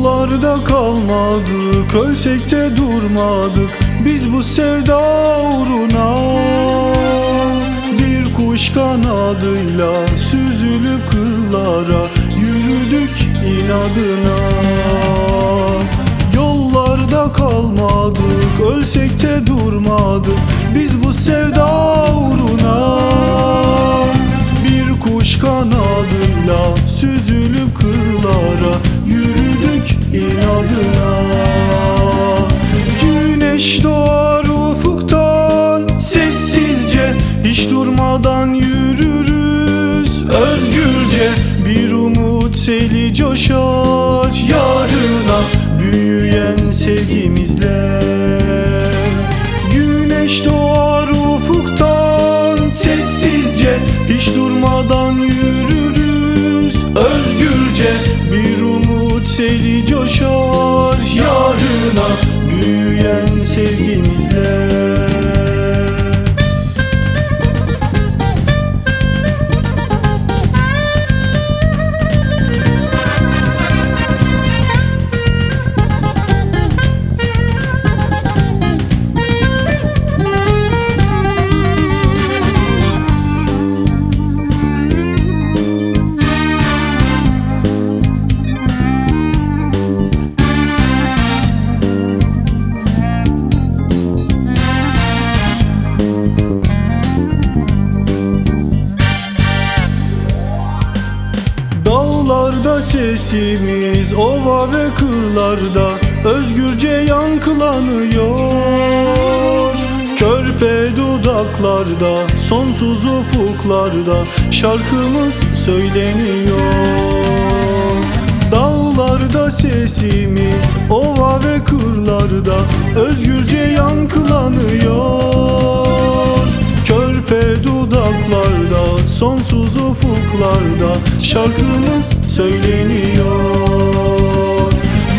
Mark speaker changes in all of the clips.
Speaker 1: Yollarda kalmadık, ölsek durmadık. Biz bu sevda uğruna Bir kuş kanadıyla süzülüp kırlara Yürüdük inadına. Yollarda kalmadık, ölsek durmadık. Biz bu sevda uğruna İnadına Güneş doğar ufuktan sessizce Hiç durmadan yürürüz. Özgürce Bir umut seli coşar coşar yarına. Büyüyen sevgimizle sesimiz ova ve kırlarda Özgürce yankılanıyor. Körpe dudaklarda sonsuz ufuklarda Şarkımız söyleniyor. Dağlarda sesimiz ova ve kırlarda Özgürce yankılanıyor. Körpe dudaklarda Sonsuz ufuklarda Şarkımız söyleniyor.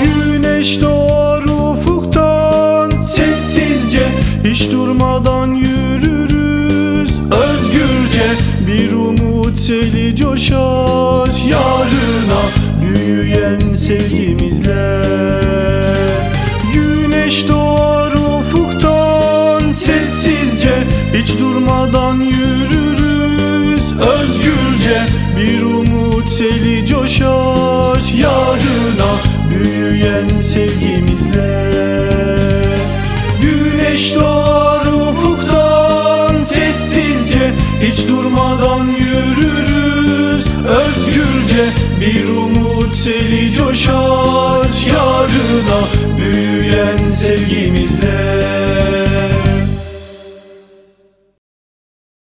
Speaker 1: Güneş doğar ufuktan Sessizce Hiç durmadan yürürüz. Özgürce Bir umut seli coşar koşar yarına Büyüyen sevgimizle. Güneş doğar ufuktan sessizce Hiç durmadan yürürüz. Özgürce Bir umut seli coşar.